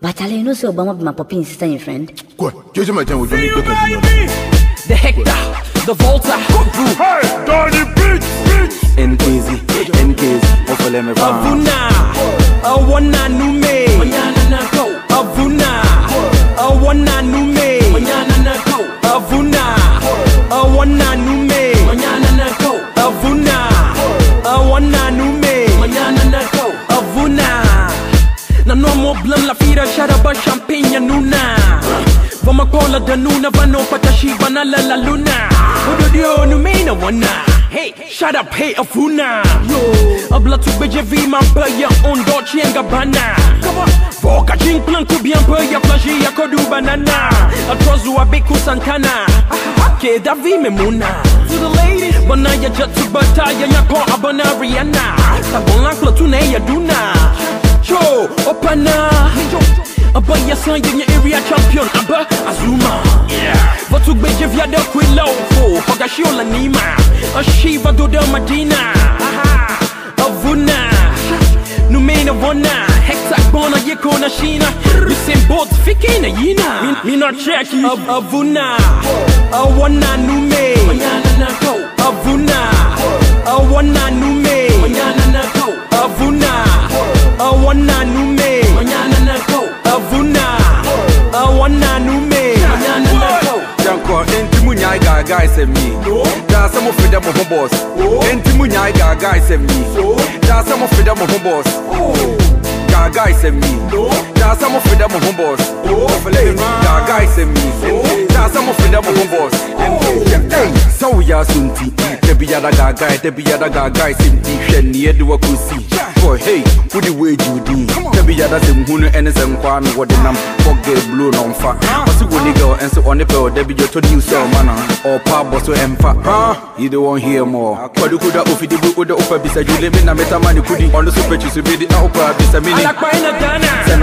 But Charlie, you know, so Obama be my poppy sister and friend. Quoi Qu'est-ce que tu m'as dit The Hector, the Volta, Hey, Donny Beach, Beach NKZ, NKZ, ofele me fa. Avuna, Awana Nume, Avuna, Awana Nume, Avuna, Awana Nume, Avuna, Awana Na no more blam la fira sharaba champagne nuna. Vama kola da nuna vano patashi bana la la luna. Ododio numena wana. Hey, shut up, hey afuna. Yo, abla tu beje vi man pe ya on Dolce and Gabbana. Voka jing plan ku bien pe ya plage ya kodu banana. Atrozu abeku Santana. Ke da vi me muna. To the ladies, bana ya jatu bata ya ya ko abana Rihanna. Tabon la tu ne ya duna. Cho, opana Aba ya san yenye area champion. Aba Azuma. Vatu gbeje vya de kwi lofo Faga shiola nima Ashiva do de Madina Aha, Avuna. Numena wana Hector bona yeko na shina Usain Bolt fiki na yina. Min- Mina cheki Av- Avuna. Awana nume Avuna Awana nume Avuna. Awana nume. Avuna. Awana nume. Janko, enti mu nyai gaga ise mi. Da se mo fida mo ho boss. Enti mu nyai gaga ise mi. Da se mo fida mo ho boss. Gaga ise mi. Da se mo fida mo ho boss. Ofele mi gaga ise mi. Da se mo fida mo ho boss. Hey, so ya sunti. Debi yada gaga, debi yada gaga ise mi. Hwe ni edu wakusi. Boy, hey, who the way you di? Debi yada se mhunu ene se nkwa no wode nam. Fogge blue no mfa. Wasi go ni girl and so on the pill, debi jo to new cell mana. Or boss so emfa. Huh? You don't want hear more. Kwadu kuda ofi di bu uda upa bisa jule mi na meta mani kudi. On the super mini. Alakpa ina Ghana Se me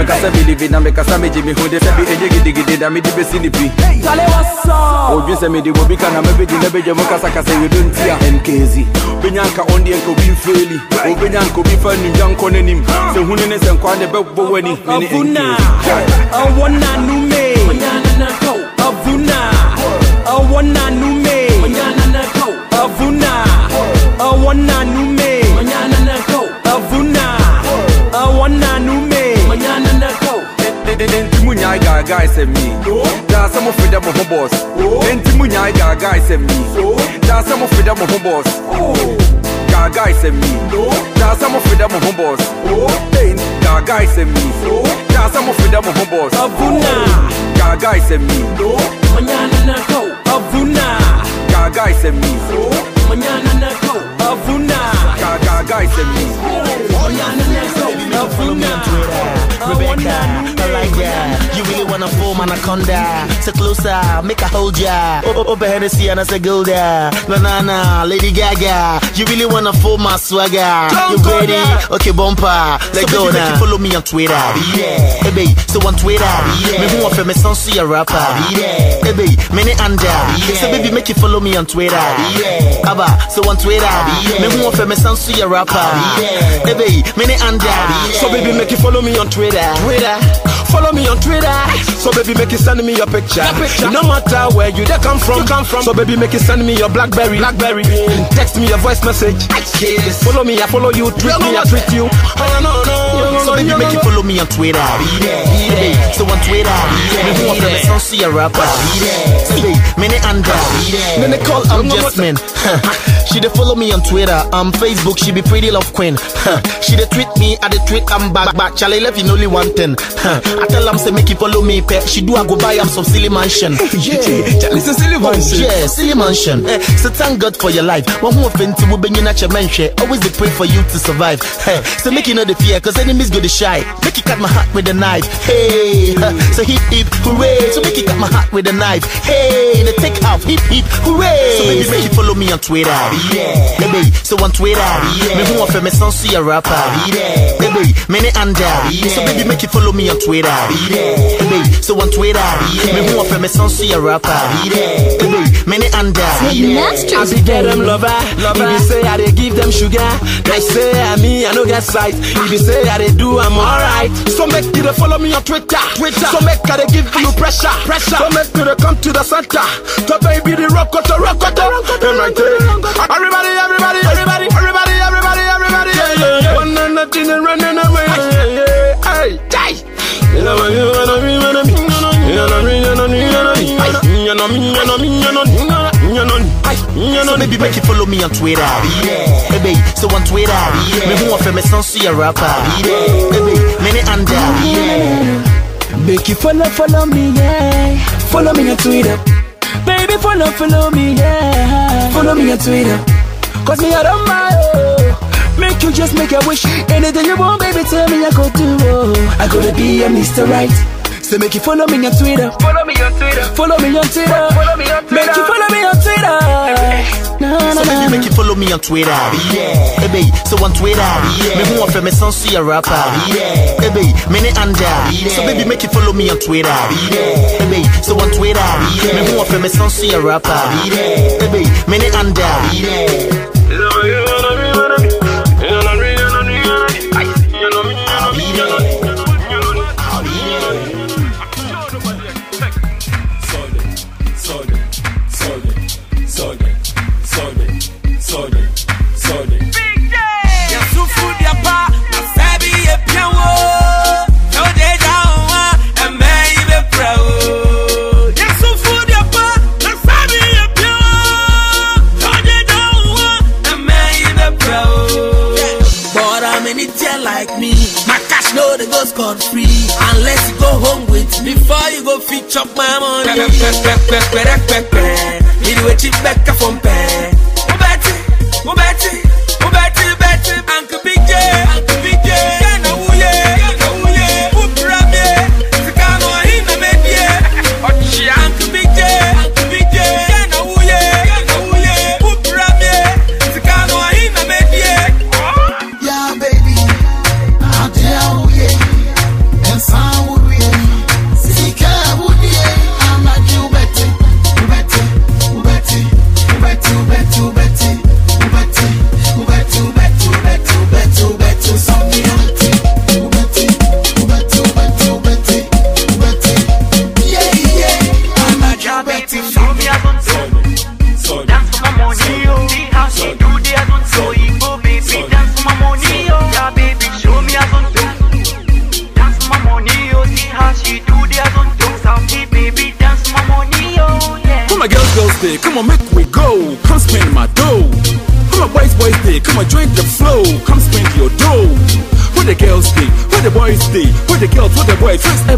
kasa believe na me kasa me jimi hunde se bi eje gidi gidi da mi di besi ni pi. Tale what's up Obi se me di wo bi kana me beji na beje mo kasa kasa you don't tear MKZ. Benyanka on the enko bi feli. O benyanko bi fa ni janko nenim. Se hunu ne se nkwa ne be bo wani. Me ni Avuna NKZ. Awana nume Avuna Awana nume Avuna Awana nume Awana nume Enti mu nyai gaga ise mi. Da se mo fida mo ho boss. Enti mu nyai gaga ise mi. Da se mo ho boss. Gaga ise mi. Da se mo fida mo ho boss. Hey, gaga ise mi. Da se mo ho boss. Avuna Gaga ise mi. Avuna Gaga ise mi. Avuna Gaga gaga ise mi. Parliament Wanna form anaconda? So closer, make a hold ya. Open Hennessy and I say there. Banana, Lady Gaga. You really wanna form my swagger? You ready? Okay, bumper. Let's go now. Follow me on Twitter. Yeah. Hey, babe, so on Twitter. Yeah. Me who want me sound see a rapper. Yeah. Hey, babe, many under. Yeah. So baby, make you follow me on Twitter. Yeah. Abba, so on Twitter. Yeah. Me who want me sound see a rapper. Yeah. Hey, babe, many under. So baby, make you follow me on Twitter. Twitter. Follow me on Twitter. So baby, make you send me your picture. No matter where you they come from, come from. So baby, make you send me your BlackBerry, BlackBerry. Text me a voice message. Yes. Follow me, I follow you. Treat me, I treat you. Oh no no. So baby, make you follow me on Twitter. Baby, so on Twitter. Me who want me sound see a rapper. Baby, many under. Then they call I'm Jasmine. she dey follow me on Twitter. Um, Facebook, she be pretty love queen. she dey tweet me, I dey tweet I'm back back. Charlie left in only one thing. I tell am say make you follow me. Pe. She do I go buy am some silly mansion. Yeah, Charlie say silly shit. yeah, silly mansion. Eh, so thank God for your life. One who offend to move in mention. Always they pray for you to survive. Hey, so make you know the fear, cause enemies go to shy. Make you cut my heart with a knife. Hey, so hip hip hooray. So make you cut my heart with a knife. Hey, the take off hip hip hooray. So baby make you follow me on Twitter. Yeah. Baby, so on Twitter. Yeah. Me who offer me some see a rapper. Yeah. Baby, many under. Yeah. So baby make you follow me on Twitter. Yeah. Baby, so on Twitter. Yeah. Me who offer me some see a rapper. Yeah. Baby, many under. I be get them lover. lover. If you say I dey give them sugar, they say I me I no get sight. If you say I dey do I'm alright. So make you dey follow me on Twitter. Twitter. So make I dey give you pressure. Pressure. So make you dey come to the center. To baby the rock to rock to And right there. Everybody, everybody, everybody, everybody, everybody, everybody. Yeah, yeah, yeah. One and nothing and running away. Yeah, yeah. Hey, die. You know what you wanna be, wanna be. You know me, you know me, you know me. You know me, you know me, you know me. You know me. You know baby make you follow me on Twitter. Yeah. Baby, so on Twitter. Yeah. Me who offer me some see a rapper. Baby, many under. Yeah. Make you follow, follow me, yeah. Follow me on Twitter. Baby, follow, follow me, yeah. Follow me on Twitter. Cause me, I don't mind. Make you just make a wish. Anything you want, baby, tell me I go do, oh. I gotta be a Mr. Right. So make you follow me on Twitter. Follow me on Twitter. Follow me on Twitter. Follow me on Twitter. Make you follow me on Twitter. No, no, So baby no. make you follow me on Twitter. Yeah. Baby, so on Twitter. Yeah. Me who offer me some see a rapper. Yeah. Baby, many under. Yeah. So baby make you follow me on Twitter. Yeah. Baby, so on Twitter. Yeah. Me who offer me some see a rapper. Yeah. Baby, many under. Yeah.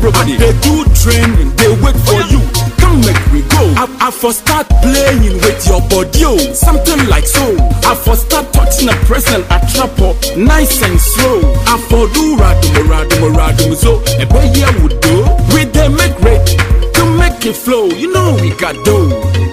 Everybody. They do training, they wait for oh, you. Come make we go. I, I for start playing with your body, oh. something like so. I for start touching a person, a trapper, oh. nice and slow. I for do radum, radum, radum, so a boy here would do. We they make ready to make it flow. You know we got dough.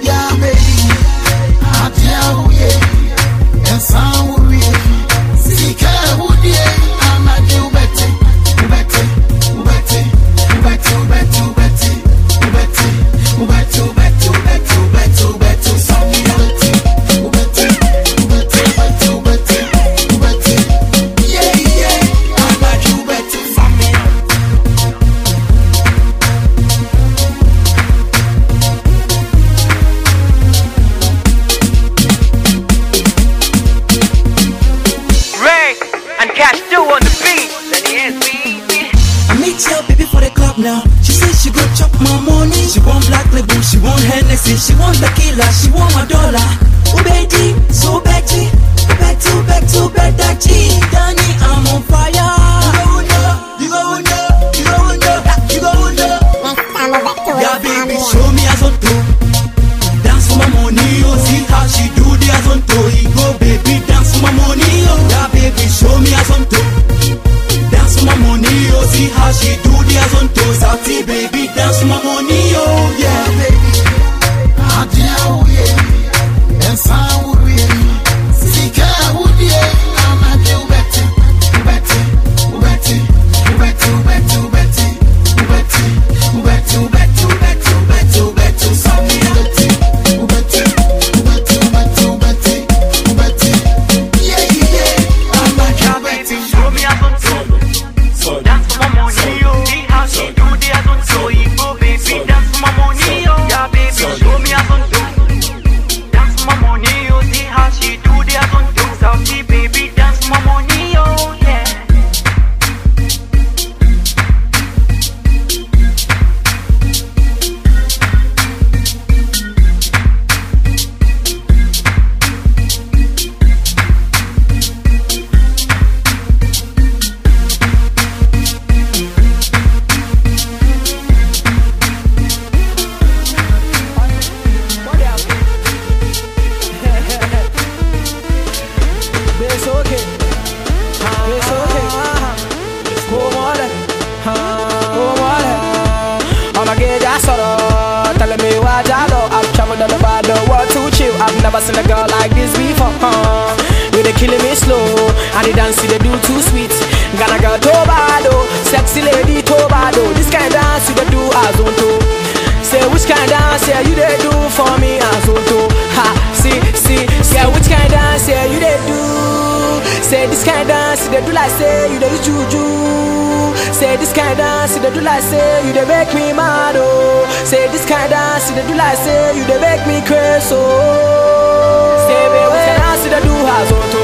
Say this kind of dance you do like say you they make me mad oh. Say this kind of dance you do like say you they make me crazy oh. Say baby which kind of dance you do as on to.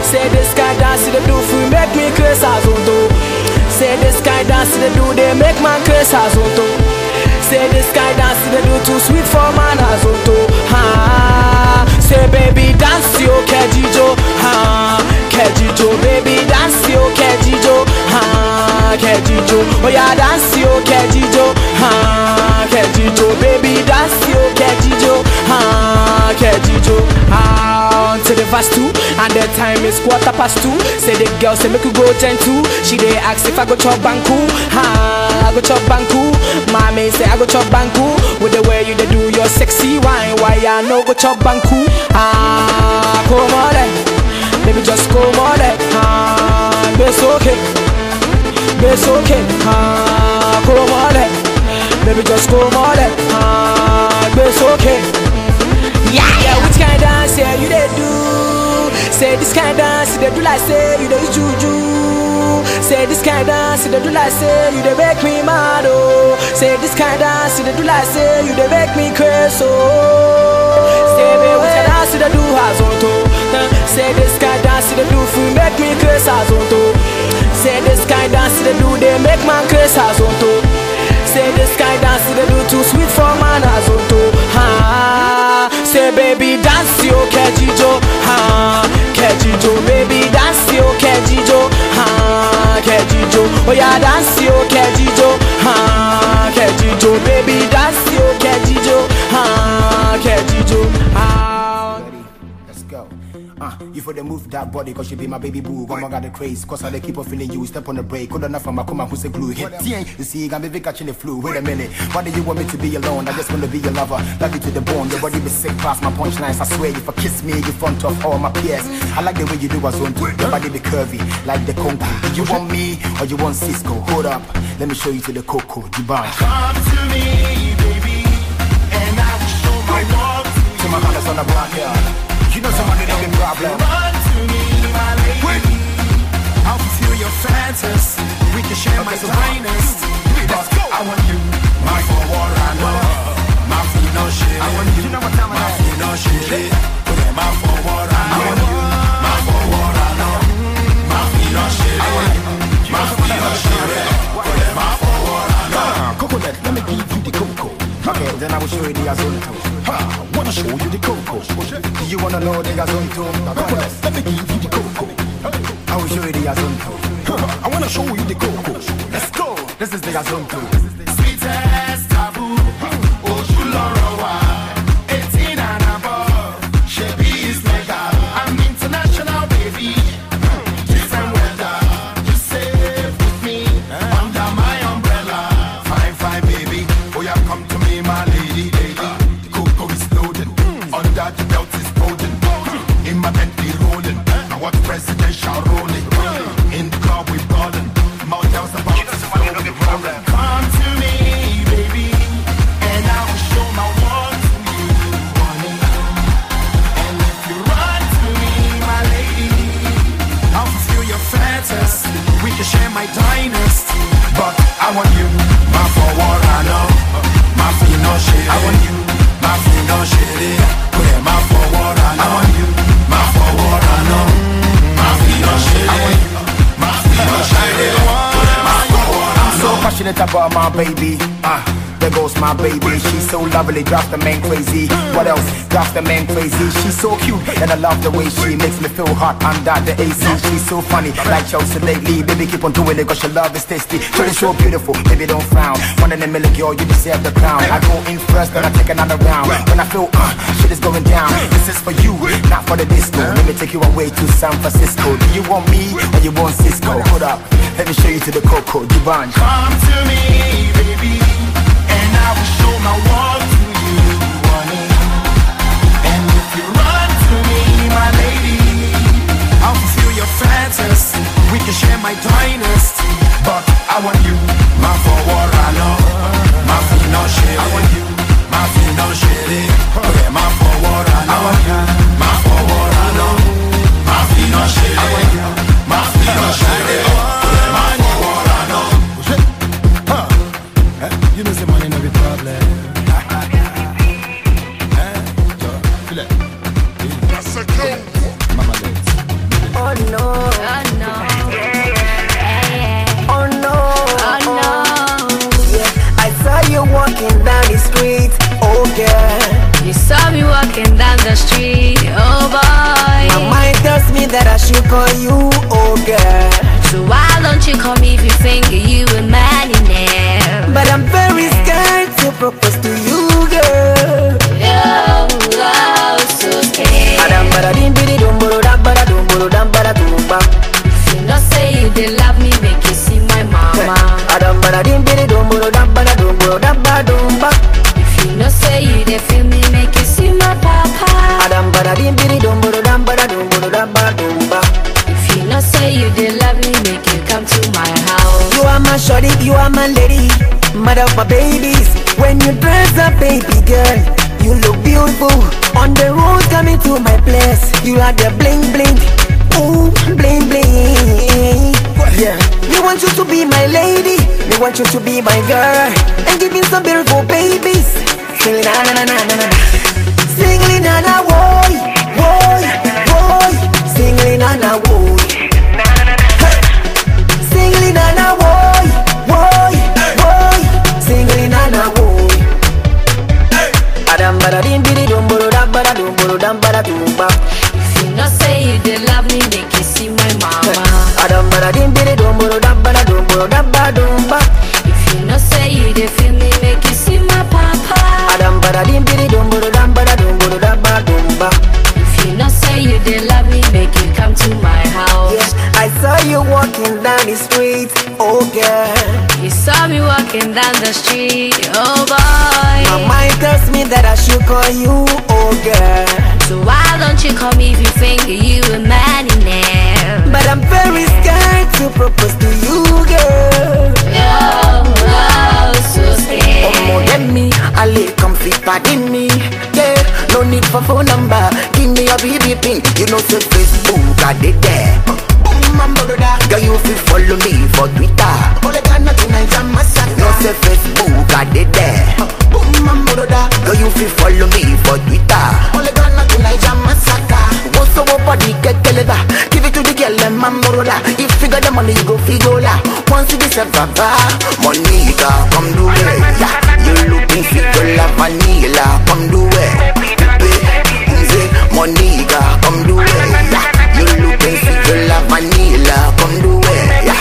Say this kind of dance you do for make me crazy as on to. Say this kind of dance they do they make man crazy as on to. Say this kind of dance they do too sweet for man as on to. Ha. Ah. Say baby dance yo kejijo ha kejijo baby dance yo kejijo. Ha oh yeah dance yo kejijo. Ha kejijo baby dance yo kejijo. Ha kejijo. Ah to the verse two and the time is quarter past two. Say the girl say make you go ten two she dey ask if I go chop banku. Ha I go chop banku. Mommy say I go chop banku. With the way you dey do your sexy wine why I no go chop banku? Ah come on eh. Baby just come on eh. ah it's okay it's okay ah come on eh. baby just come on ah it's okay yeah, yeah, which kind of dance yeah you they do? Say this kind of dance they do like say you they juju. Say this kind of dance they do like say you they make me mad oh. Say this kind of dance they do like say you they make me crazy oh. Say me which kind of dance they do has on to. Say this kind of dance they do for make me crazy as on to. This kind of dance they do they make man crazy as on to. Dance they do too sweet for man Uh, you for the move that body, cause you be my baby boo. One more got the craze, cause I they keep on feeling you. Step on the brake, could enough from my come who's a glue. Hit you see, I'm baby catching the flu. Wait a minute, why do you want me to be alone? I just wanna be your lover, love you to the bone. Your body be sick past my punchlines. I swear, if I kiss me, you front of all my peers. I like the way you do a zone too. Your body be curvy, like the. Do you want me or you want Cisco? Hold up, let me show you to the coco. Dubai. Come to me, baby, and I will show my love to you. To my brothers on the block, yeah. You know somebody been problem. Fantasy. We can share my finest. Let's go. I want you, my forward and My financial. I want you, my financial. Put them my forward and I want you, my forward and My financial. I want you, my financial. Put them my forward and Coconut, let me give you the cocoa. Okay, then I will show you the azonto. Ha, wanna show you the cocoa. Do you wanna know the azonto? Coconut, let me give you the cocoa. I will show you the azonto. I wanna show you the cocoa. Let's go. This is the azonto. Sweetest love the way she makes me feel hot under the AC. She's so funny, like Chelsea lately. Baby, keep on doing it, cause your love is tasty. Shorty so beautiful, baby, don't frown. One in a million, girl, you deserve the crown. I go in first, then I take another round. When I feel, uh, shit is going down. This is for you, not for the disco. Let me take you away to San Francisco. Do you want me or you want Cisco? Hold up, let me show you to the Coco, Dubai. Come to me, baby, and I will show my worth artist, we can share my finest. But I want you, my forward. lava Monita, come do it. Yeah. You looking fit to la vanilla Come do it. Pepe, mze, monita, come do it. You looking fit to vanilla Come do it. Yeah.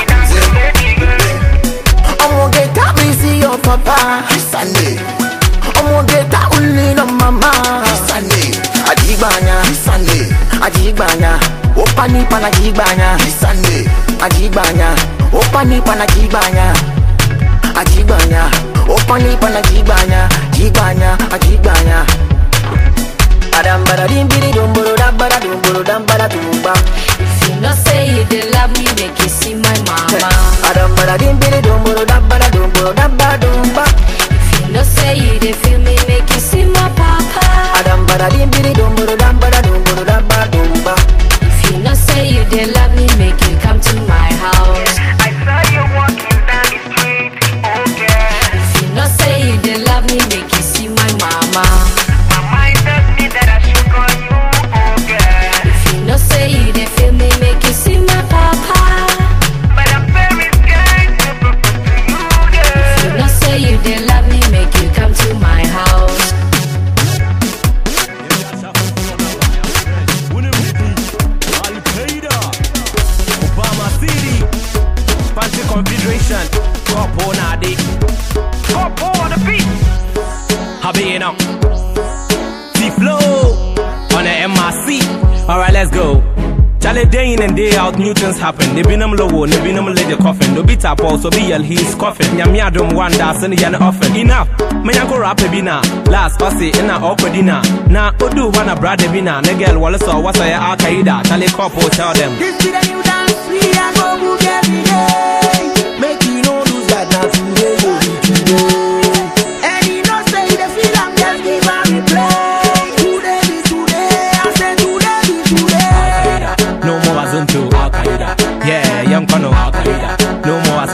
I'ma get that busy your papa Sunday. I'ma get that only no mama Sunday. Adigbanya Sunday. Adigbanya Opa nipa na jigbanya Sunday. Adigbanya Opanipa na jibanya Ajibanya Opanipa na jibanya Jibanya Ajibanya Adam bada dim bidi dum buru dam bada dum buru dam bada dum bam If you not say you they love me make you see my mama. Adam bara dim bidi dum buru dam bada dum buru dam bada dum bam If you not say you they feel me make you see my papa. Adam bara dim bidi dum new things happen. They been him low, they been him lay coffin. No bitter pulse, so be yell, he's coughing. Nyami adum one das and yan often. Enough, me yanko rap a bina. Last passy in a awkward dinner. Na udu wanna brother bina. Ne girl wallace or what's a arcaida. Tell a couple, tell them. This be the new dance we are go every day.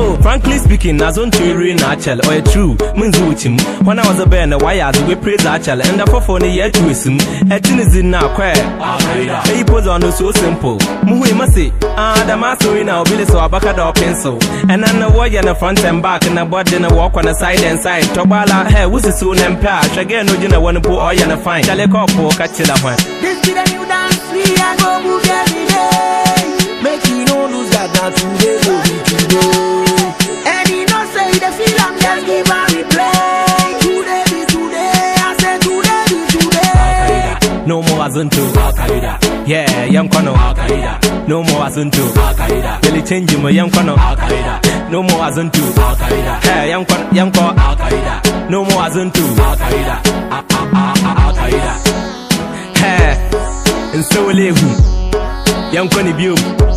flow. Frankly speaking, on to real natural or true. Munzu with him. When I was a band, why as we praise actual and the the year to him. Etin is in now, quair. He pose on so simple. Muhui must se ah, the master in our village or back or pencil. And then the warrior in the front and back and the body and walk on the side and side. Tobala hair, who's the soon and patch. Again, no, you know, one to put oil and a fine. I for catch it up? This be. Make you no lose that dance, go be today. Feel I'm just give a replay. Today be today, I say today be today. No more Azuntu. Yeah, young Kono. No more Azuntu. Really change my young Kono. No more Azuntu. Hey, young Kono, young Kono. No more Azuntu. Hey, and so will you. Young Kono Biu.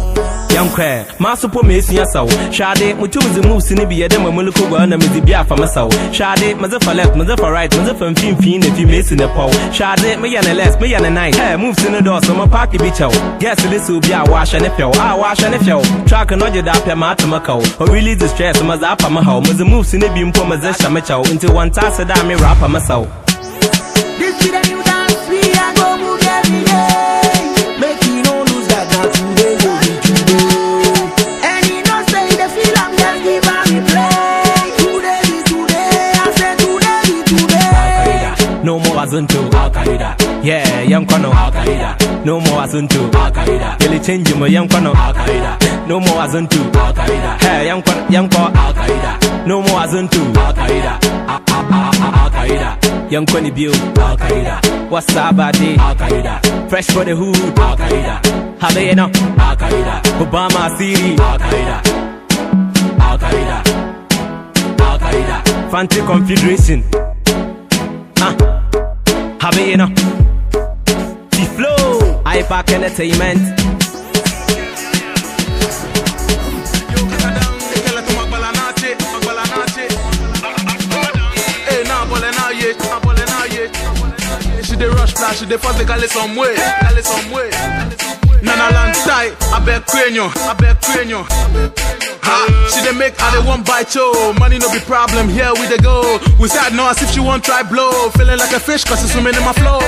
Young Quair, Master Po Mason Yasaw, Shade, Mutum the moves in the Biadam Muluko, and the Bia for Masaw, Shade, Mazafa left, Mazafa right, Mazafa Fin Fin, if you miss in the pow, Shade, me and a less, me and a night, eh, hey, moves in the door, so my parky beach out. Guess this will be a wash and a fell, I wash and a fell, track and not your dap your matamako, or really distress, Mazapa Maho, Maza moves in the beam for Mazesha Macho, until one task a dame rapper Masaw. This be the new dance we are go move every day. Today. No more Azuntu. Yeah, young Kono. No more Azuntu. Really change my young Kono. No more Azuntu. Hey, young Kono, young Kono. No more Azuntu. Young Kono Bill. What's up, buddy? Fresh for the hood. How they you know? Obama City. Fancy Confederation. Ah, how know? The flow, iPack Entertainment. She dey rush flash, she dey force the galley some way, galley some way. Nana land tight, I bet cranio, I bet cranio. Ha, she dey make I they want bite yo. Money no be problem, here we dey go. Sad no as if she want try blow. Feeling like a fish cause she's swimming in my flow.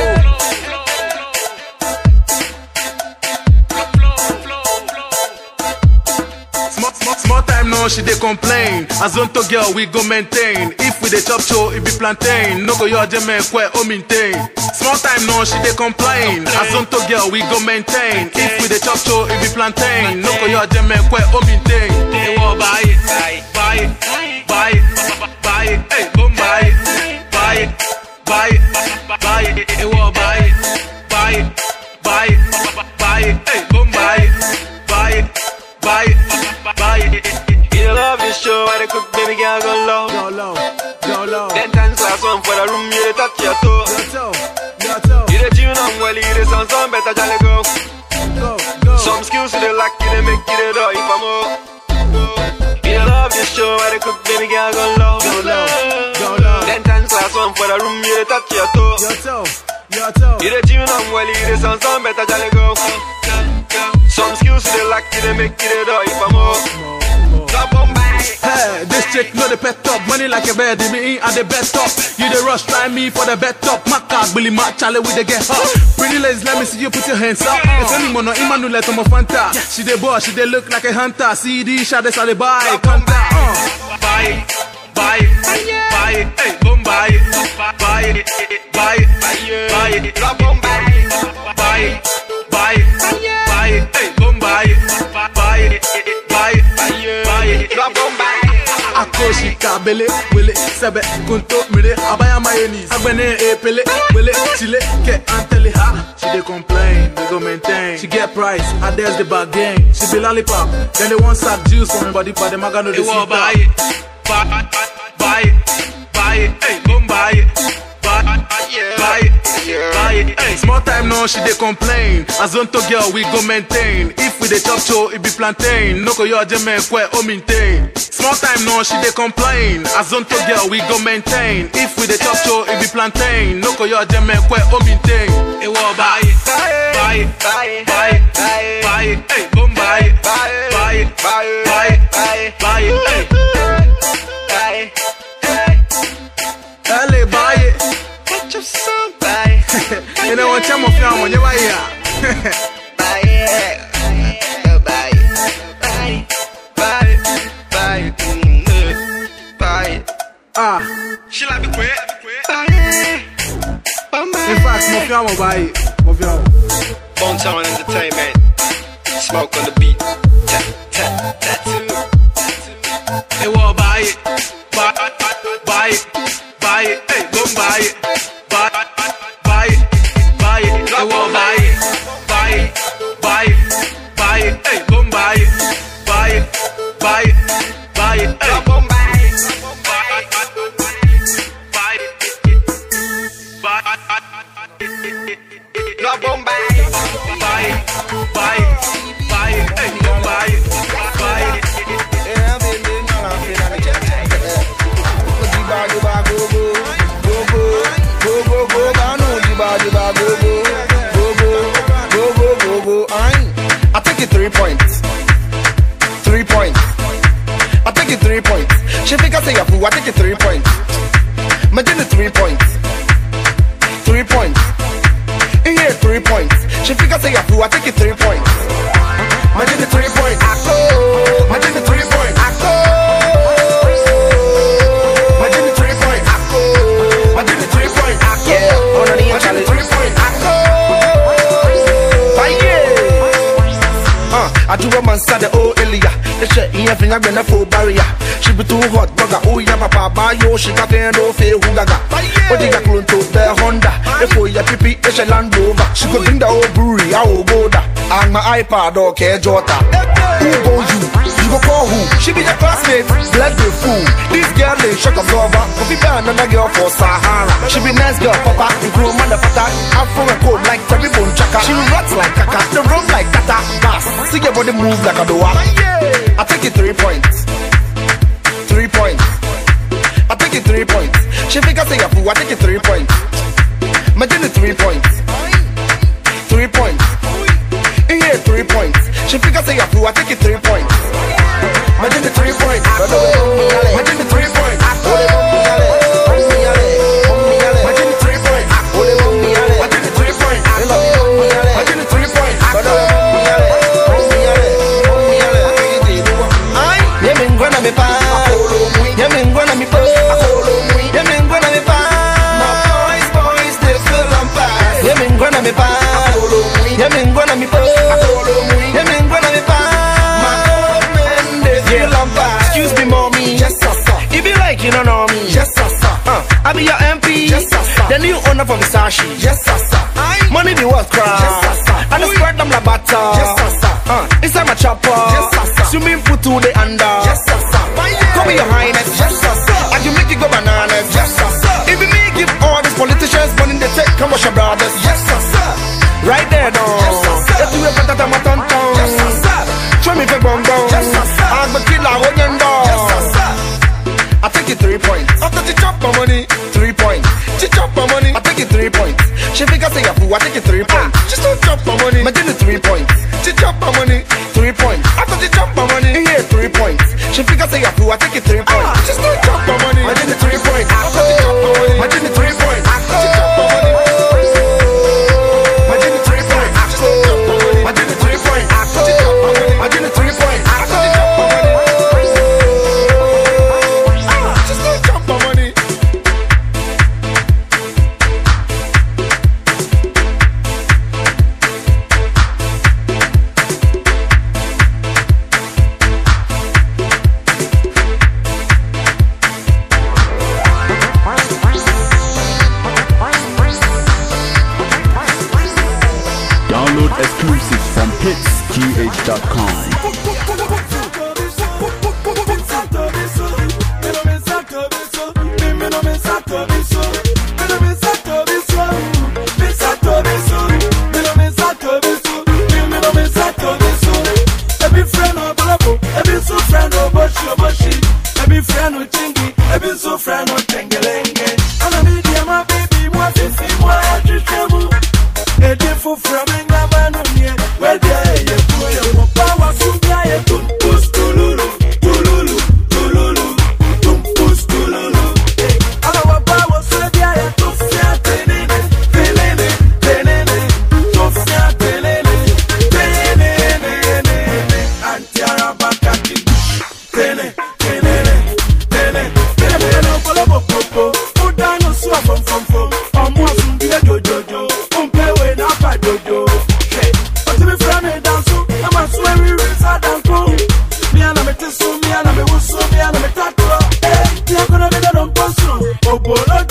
No, she dey complain. As on to girl, we go maintain. If we dey chop show, it be plantain. No go your jeme kwe o maintain. Small time no, she dey complain. As on to girl, we go maintain. If we dey chop show, it be plantain. No go your jeme kwe o maintain. Hey, wo buy it, buy it, buy it, buy it, hey, boom, buy it, buy it, buy it, buy it, hey, wo buy it, You love this show, I dey cook, baby girl, go low. Go low, go low. Ten times class one for the room, you touch your toe. Your toe, your toe. You dey tune on well, you dey sound some better, jolly go. Go, go. Some skills you dey lack, you dey make you dey do if I'm up. You love this show, I dey cook, baby girl, go low. Go low, go low. Ten times class one for the room, you touch your toe. Your toe, your toe. You dey tune on well, you dey sound some better, jolly go. Some skills you dey lack, you dey make you dey do if I'm up. Hey, this chick know the pet top, money like a bed, me in at the bed top. You the rush, try me for the bed top. My car, Billy, my chale with the get up. Pretty ladies, let me see you put your hands up. If any mono, Imanu let them fanta. She the boss, she they look like a hunter. CD, shot this, I buy, come down. Uh. Buy it, buy it, buy it, hey, boom, buy it, buy it, buy it, buy it, drop on buy it, buy it, buy it. Akoshika bele wele sebe kunto mire abaya mayonnaise. Agbene epele wele chile ke antele ha. She dey complain we go maintain. She get price and there's the bargain. She be lollipop then they want sack juice for me body but the maga no dey see buy it? Buy buy it buy it hey buy it. Buy buy it Buy it, hey. Small time now, she dey complain. Azonto girl, we go maintain. If we dey chop show, it be plantain. No ko yo jeme kwe o maintain. Small time now, she dey complain. Azonto girl, we go maintain. If we dey chop show, it be plantain. No ko yo jeme kwe o maintain. Hey, wo buy it, buy it, buy it, buy it, buy it, hey, boom buy it, buy it, buy it, buy it, buy it, buy it, buy it, hey. Buy it, hey, buy it. Put yourself. And I watch my film on your way here. Ah, she like the quick. In fact, my film will buy it. My film. Bone Town Entertainment. Smoke on the beat. Tap, tap, tattoo. They will. Buy it. Buy it. Buy it. Hey, go buy it. Buy it. ไปเราไปไปไปไปเอ้ย hyper, dog, care Jota. Who go you? You go call who? She be your classmate, bless the fool. This girl is shock absorber. Coffee bear a girl for Sahara. She be nice girl, papa, and grow motherfucker. I'm from a cold like Terry Bone Chaka. She runs like Kaka, the room like Kata. Pass, see your body move like a doa. I take it three points. Three points. I take it three points. She think I say a fool, I take it three points. Imagine the three points. I take it three points. Imagine the three points. Imagine the three points. Yeah, me gonna me post. new owner from Sashi. Yes, sir, sir. I Money the world cry. Yes, sir, sir. And the spread them la butter. Yes, sir, sir. Uh, inside my chopper. Yes, sir, sir. Swimming pool to the under. Yes, sir, sir. Come your highness. Yes, sir, sir. And you make it go bananas. Yes, sir, sir. Even me give all these politicians money they take commercial brothers. Ti gonna lọ́dọ̀ ń pọ̀ one. ògbó lọ́dọ̀.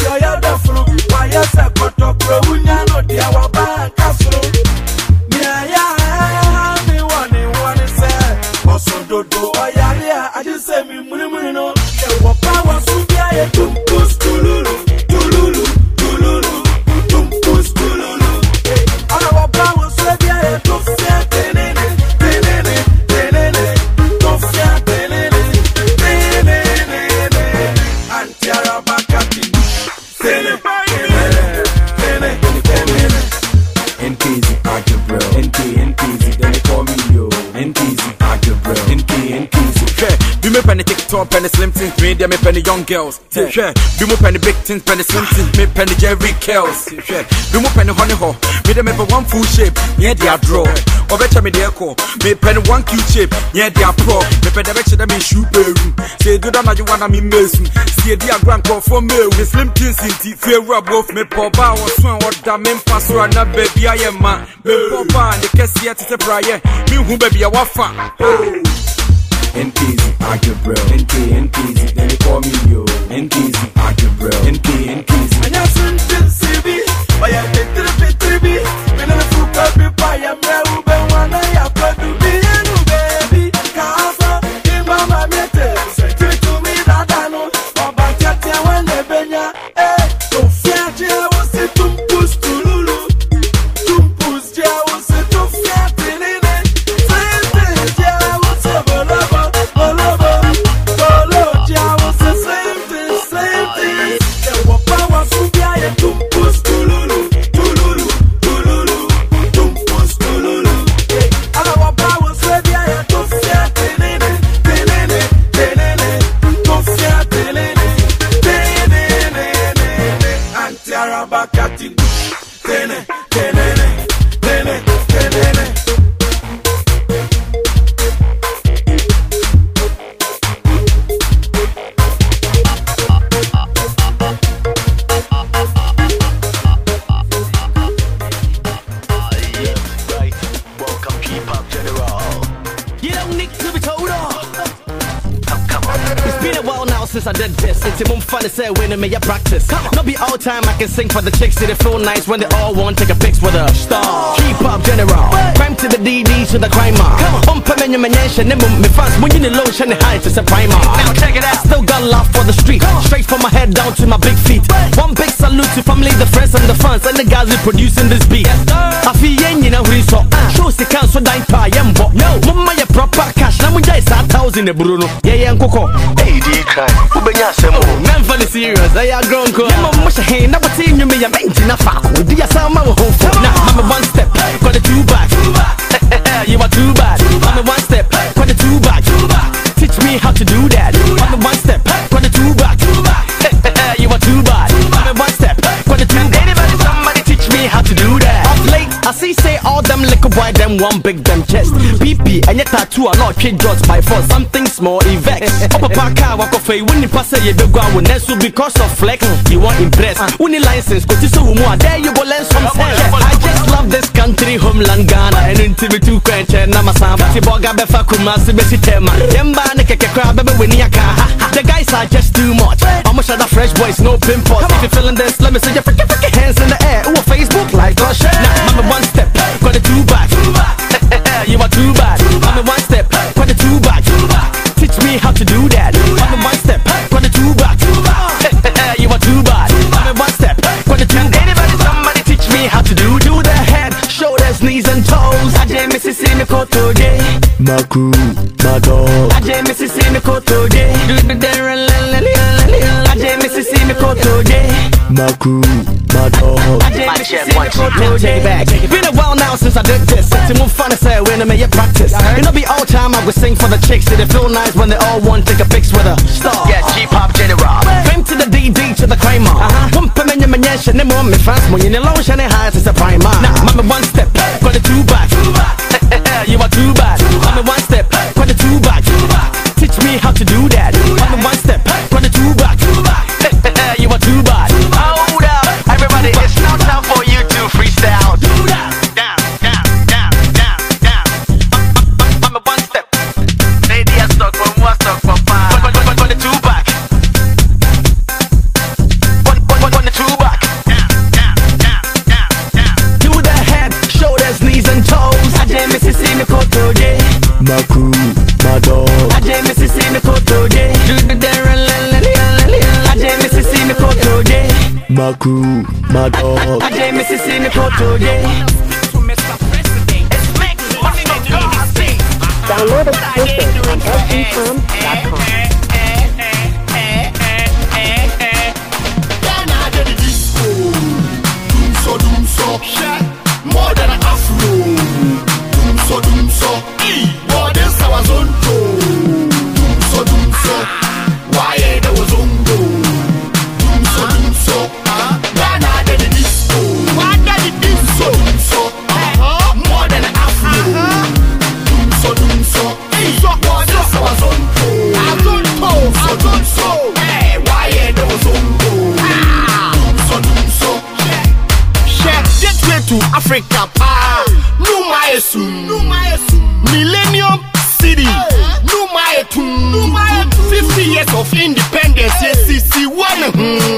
tall penny slim things, me dear me penny young girls. Yeah. Do more penny big things, penny slim things, me penny Jerry Kells. Do more penny honey ho, me dear me for one full shape, yeah they are draw. Or better me dear call, me penny one cute shape, yeah they are pro. Me penny better than me shoe room. Say do that you wanna me mason. See dear grand call for me with slim things in tea, fair rub off me papa or swan or damn pass or another baby I am man. Papa and the cassia is a prayer, me who baby I wafa. NPZ, Archibald. NK, NPZ, then they call me yo. NPZ, Archibald. NK, NPZ. Anya suntin sibi, oya tetri petribi, mina na fuka pipa ya mre ube wana can sing for the chicks. See the feel nice when they all want take a pics with a star. Keep up, general. Crime to the DD to the crime. On payment mention, me fans when you the lotion the high to the primer. Now check it out. Still got love for the street. Straight from my head down to my big feet. One big salute to family, the friends and the fans and the guys who producing this beat. I feel you know who is so. Shows the council dying pie, yambo. No, mama, your proper cash. Now we just a thousand. Yeah, yeah, Coco. Hey, D crime. Ubenya semo. Man for the serious. They are grown cool. Yeah, mama, she hey, now what's in you, me, I'm ain't enough. With the asama, we're home for. Now, I'm a one step. The two back. You are too bad. I'm a them one big them chest. PP and your tattoo are not kid drugs by force. Something small effect. Up a park car walk off eh, when you pass a you go on so because of flex. You want impress. When the license go to so more there you go learn some. I just love this country homeland Ghana and into me too quench and I'm a sam. Si boga befa kumasi besi tema. Yemba ne keke crab bebe when ya The guys are just too much. I'm a up fresh boys no pimples. If you feeling this let me see your freaking freaking hands in the air. Ooh Facebook like or share. Now I'm a one step. You are too bad. I'm a one step. Got the two back. Teach me how to do that. I'm a one step. Got the two back. you are too bad. I'm a one step. Got the two back. Anybody, somebody teach me how to do do the head, shoulders, knees and toes. I just miss it in the kotoge. My crew, my dog. I just miss it in the kotoge. Do the there I just miss it in the kotoge. My crew, my dog. Been a while now since I did this. It's more fun to say when I make you practice. It'll be all time I would sing for the chicks. See, they feel nice when they all want to take a pics with a star. Yeah, G-pop general. Fame to the DD to the crime One payment you mention, them on me fast. When you're in the low, shining highs, it's a prime Now, I'm a one step, got the two back. you are too bad. I'm a one step, got the two back. Teach me how to do that. My crew, my dog. I just miss it in the kotoge. Download exclusive on sbcom.com. Africa. Numa. Millennium City. Numa etum. 50 years of independence. Yes, one.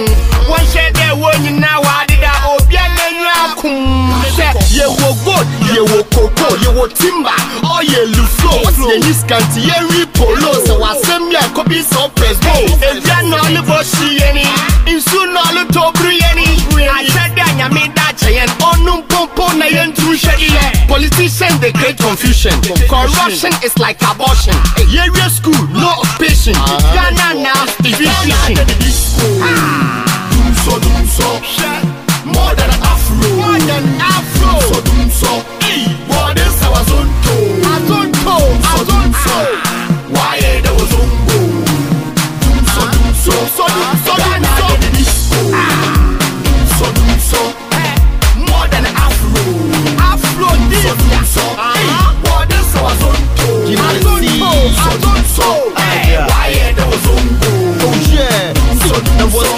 One share there one you now did that obia nenyu akum. Say ye wo gold, ye wo cocoa, ye wo timber, all ye luflo. The niskanti ye ri polo? So I send me a copy press go. If ya no le boshi yeni, insu no le tobru yeni. Pompo na yen tu shady. Politicians they create confusion. Corruption is like abortion. Area school, no occupation. Ghana now, division. Dum ah. so dum so More than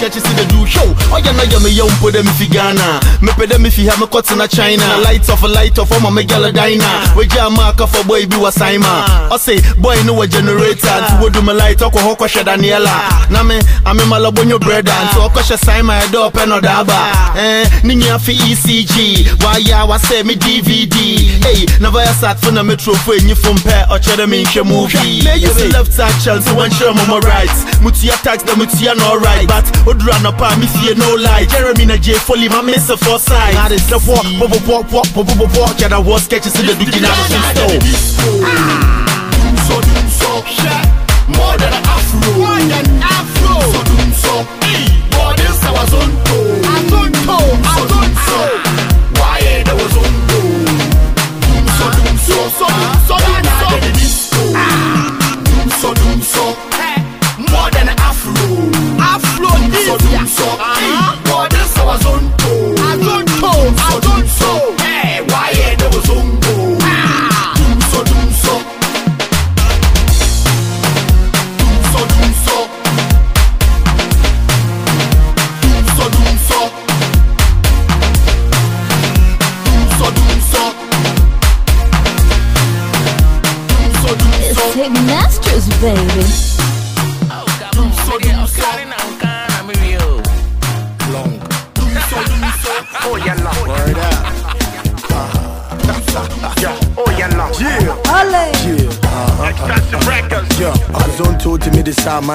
sketches in the do show. Oh yeah, no yeah me young put them fi Ghana. Me pay them if you have me cuts in a China. Lights off a light off, I'm a me gyal a diner. We jam mark for boy be was Simon. I say boy no a generator. To wo do me light up ko kwashe Daniela. Na me I'm in my labo your bread and so kwashe Simon I do pen or daba. Eh, ninyi afi ECG. Why ya wa say me DVD. Hey, never ya sat for na metro for any from pair or cheddar me in movie. Use the left side chance one show my rights. Mutia tax the mutia no right, but Odra no pa me see no lie. Jeremy na J Foley my miss a foresight. That is the walk, pop pop pop pop pop pop. Yeah, that was sketches in the beginning of the store. So so More than than afro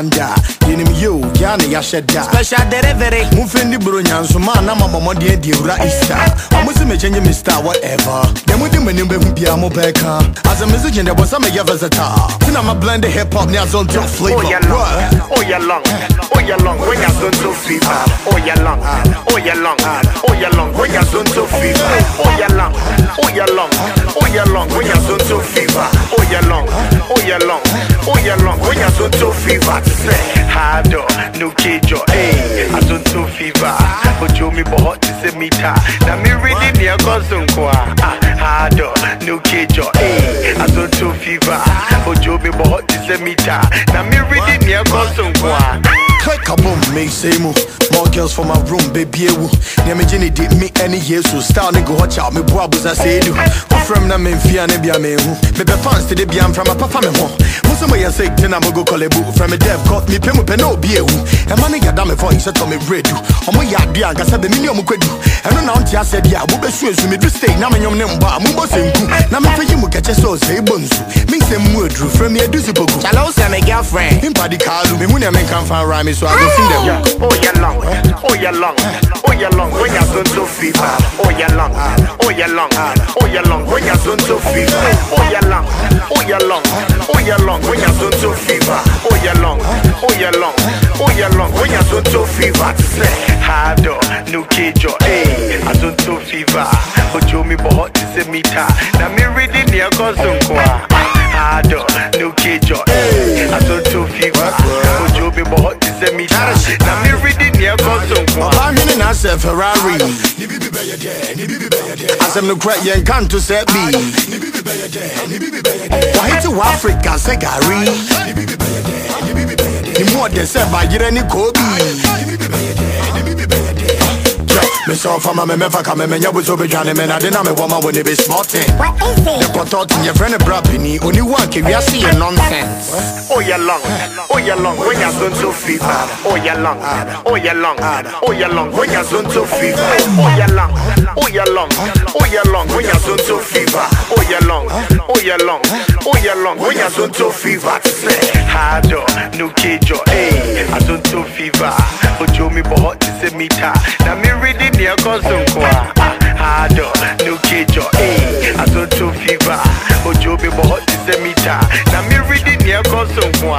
me the Samanda. Yinim you, Yana Yashada. Special delivery. Mufendi bro nyanso man na mama mo de de ura Easter. Amusi me change star whatever. Dem we dem nim be hu bia mo beka. As a music in the bossa me ya versatile. Tina ma blend the hip hop ni Azonto flavor. Oh yeah long, oh yeah long, oh yeah long. When you're done to fever, oh yeah long, oh yeah long, oh yeah long. When you're done to fever, oh yeah long, oh yeah long, oh yeah long. When you're done to fever, oh yeah long, oh yeah long, oh yeah long. When you're done to fever, say hardo, no kejo, eh. I done to fever, but you me bohot to say me ta. Now me near cousin kwa, hardo, no kejo, eh. I done to fever, but you me bohot to say me ta. Now me reading near cousin kwa. Click a boom, me say mo. Small girls from my room, baby ewu. Near me Jenny did me any year so style nigga watch out me boy was I say do. Who from na me fear ne bia me hu. Me be fans to the bia from a papa me ho. Musa me say then I'm go call a book from a dev caught me pemu pe no bia wu. E man nigga da me voice to me ready. Omo ya dia nka se be me ni omo kwadu. E no na onti ase dia wo be su esu me do stay na me nyom ne mba mu bo senku. Na me fe yi mu keche so say bonsu. Me say mu adru from me eduzi bogu. Hello, say my girlfriend. Impadi kalu me hu ne me kan fan rhyme so I go sing them. Yeah. Oh yeah long, oh yeah long, oh yeah long. When you're done to fever, oh yeah long, oh yeah long, oh yeah long. When you're done to fever, oh yeah long, oh yeah long, oh yeah long. When you're done to fever, oh yeah long, oh yeah long, oh yeah long. When you're done to fever, say hardo, no kejo, eh. I done to fever, but you me bohot to say me ta. Now me reading near cousin kwa. Hardo, no eh. I done to fever, but you me bohot to say me. Now me reading near kwa. Ọba hwene na asɛ Ferrari. Asɛm no kura yɛn kan to sɛ bi. Wahiti wɔ Africa sɛ gari. Mu ɔde sɛ bayerɛ ne kobi. Yo, me so for my me fa come me nya buzo be dwane me na de na me woman when it be smarting. What is it? The content in your friend bra penny only one can we see your nonsense. Oh yeah long, oh yeah long, when you're done so fever. Oh yeah long, oh yeah long, oh yeah long, when you're done so fever. Oh yeah long, oh yeah long, oh yeah long, when you're done so fever. Oh yeah long, oh yeah long, oh yeah long, when you're done so fever. Hardo, no kejo, eh, I done so fever. Ojo mi bo hot to mita. Na me ready near cousin kwa. Hardo, no kejo, eh, I done so fever. Ojo mi bo hot to mita. Na me ready near cousin kwa.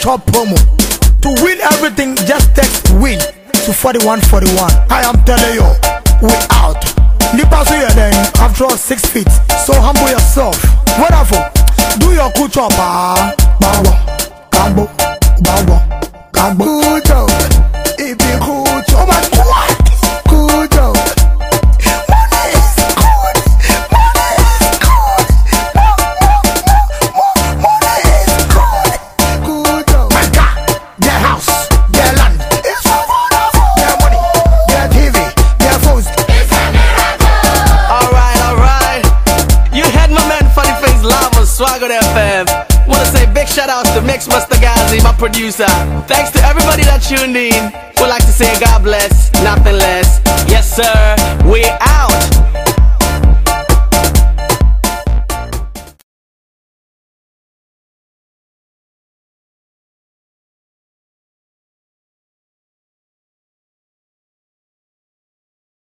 shop promo. To win everything, just text win to 4141. I am telling you, we out. You pass here then, after all, six feet. So humble yourself. Wonderful. Do your cool chopper. confused.